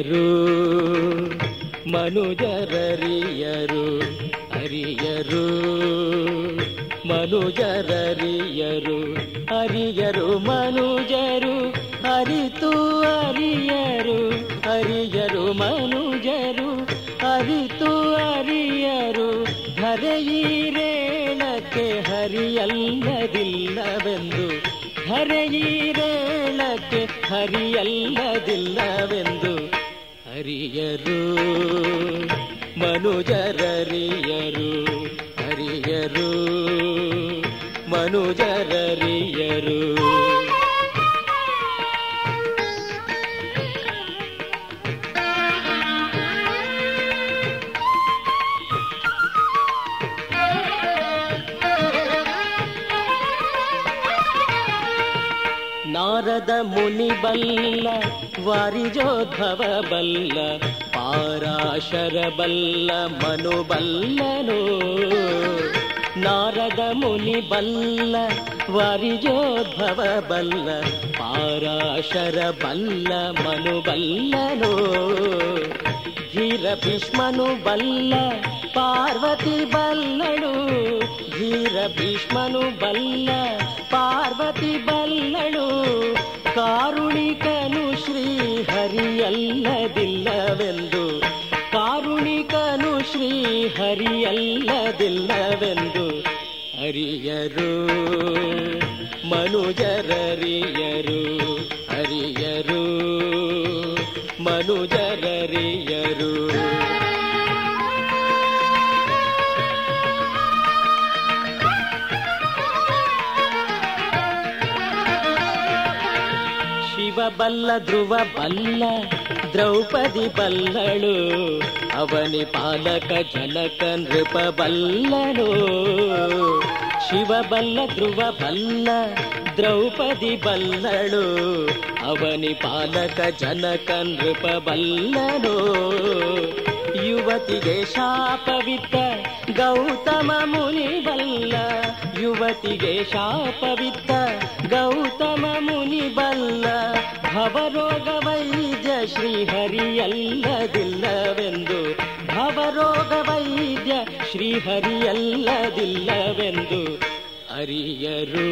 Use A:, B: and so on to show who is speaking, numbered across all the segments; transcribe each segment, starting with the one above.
A: ಅರಿಯರು ಮನುಜರರಿಯರು ಅರಿಯರು ಮನುಜರರಿಯರು ಅರಿಯರು ಮನುಜರು ಅರಿತು ಅರಿಯರು ಅರಿಯರು ಮನುಜರು ಅರಿತು ಅರಿಯರು ಧರೆಯೀರೇಳಕ್ಕೆ ಹರಿಯಲ್ಲದಿಲ್ಲವೆಂದು ಧರೆಯೀರೇಳಕ್ಕೆ ಹರಿಯಲ್ಲದಿಲ್ಲವೆಂದು ಹರಿಯರು ಮನುಜರರಿಯರು ನಾರದ ಮುನಿ ಬಲ್ಲ ವಾರಿಜೋದ್ಭವ ಬಲ್ಲ ಪಾರಾಶರ ಬಲ್ಲ ಮನುಬಲ್ಲನು. ನಾರದ ಮುನಿ ಬಲ್ಲ ವಾರಿಜೋದ್ಭವ ಬಲ್ಲ ಪಾರಾಶರ ಬಲ್ಲ ಮನುಬಲ್ಲನು. ಧೀರ ಭೀಷ್ಮನು ಬಲ್ಲ ಪಾರ್ವತಿ ಬಲ್ಲಳು ಧೀರ ಭೀಷ್ಮನು ಬಲ್ಲ ಪಾರ್ವತಿ ಬಲ್ಲಳು. ಕಾರುಣಿಕನು ಶ್ರೀ ಹರಿಯಲ್ಲದಿಲ್ಲವೆಂದು ಕಾರುಣಿಕನು ಶ್ರೀ ಹರಿಯಲ್ಲದಿಲ್ಲವೆಂದು ಹರಿಯರು ಮನುಜರರಿಯರು. ಶಿವ ಬಲ್ಲ ಧ್ರುವ ಬಲ್ಲ ದ್ರೌಪದಿ ಬಲ್ಲಳು ಅವನಿ ಪಾಲಕ ಜನಕ ನೃಪ ಬಲ್ಲನು ಶಿವ ಬಲ್ಲ ಧ್ರುವ ಬಲ್ಲ ದ್ರೌಪದಿ ಬಲ್ಲಳು ಅವನಿ ಪಾಲಕ ಜನಕ ನೃಪ ಬಲ್ಲನು ಯುವತಿಗೆ ಶಾಪವಿತ್ತ ಗೌತಮ ಮುನಿ ಬಲ್ಲ ಯುವತಿಗೆ ಶಾಪವಿತ್ತ ಗೌತಮ ಮುನಿ ಬಲ್ಲ ಭವರೋಗ ವೈದ್ಯ ಶ್ರೀಹರಿಯಲ್ಲದಿಲ್ಲವೆಂದು. ಭವರೋಗ ವೈದ್ಯ ಶ್ರೀಹರಿಯಲ್ಲದಿಲ್ಲವೆಂದು. ಅರಿಯರು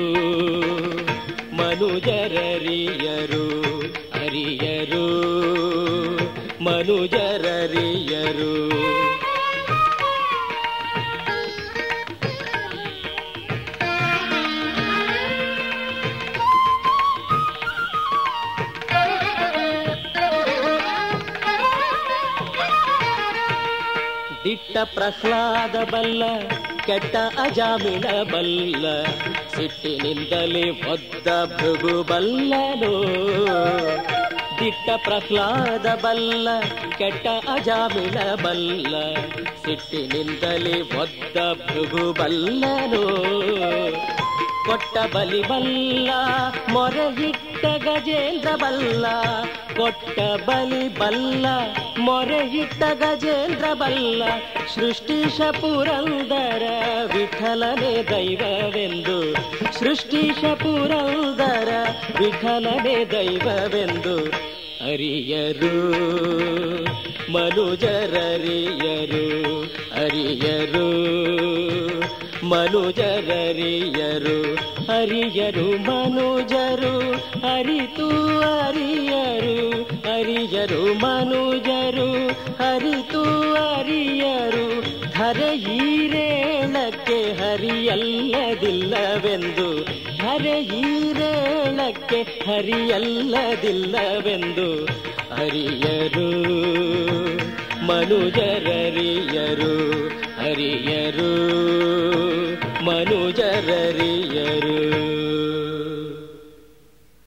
A: ಮನುಜರರಿಯರು ಅರಿಯರು ಮನುಜರರಿಯರು. ದಿಟ್ಟ ಪ್ರಹ್ಲಾದ ಬಲ್ಲ, ಕೆಟ್ಟ ಅಜಾಮಿನ ಬಲ್ಲ, ಸಿಟ್ಟಿನಿಂದಲೇ ಒದ್ದ ಭೃಗು ಬಲ್ಲನು. ದಿಟ್ಟ ಪ್ರಹ್ಲಾದ ಬಲ್ಲ, ಕೆಟ್ಟ ಅಜಾಮಿನ ಬಲ್ಲ, ಸಿಟ್ಟಿನಿಂದಲೇ ಒದ್ದ ಭೃಗು ಬಲ್ಲನು. ಕೊಟ್ಟ ಬಲಿ ಬಲ್ಲ, ಮೊರೆಯಿಟ್ಟ ಗಜೇಂದ್ರ ಬಲ್ಲ. ಕೊಟ್ಟ ಬಲಿ ಬಲ್ಲ, ಮೊರೆಯಿಟ್ಟ ಗಜೇಂದ್ರ ಬಲ್ಲ. ಸೃಷ್ಟಿಶ ಪುರಂದರ ವಿಠಲನೆ ದೈವವೆಂದು. ಸೃಷ್ಟಿಶ ಪುರಂದರ ವಿಠಲನೆ ದೈವವೆಂದು. ಅರಿಯರು, ಮನುಜರರಿಯರು, ಅರಿಯರು. ಮನುಜರರಿಯರು ಹರಿಯರು ಮನುಜರು, ಅರಿತು ಅರಿಯರು ಹರಿಯರು ಮನುಜರು, ಅರಿತು ಅರಿಯರು. ಧರೆಯೀರೇಳಕ್ಕೆ ಹರಿಯಲ್ಲದಿಲ್ಲವೆಂದು ಧರೆಯೀರೇಳಕ್ಕೆ ಹರಿಯಲ್ಲದಿಲ್ಲವೆಂದು ಹರಿಯರು ಮನುಜರರಿಯರು. ಹರಿಯರು ಮನುಜರರಿಯರು.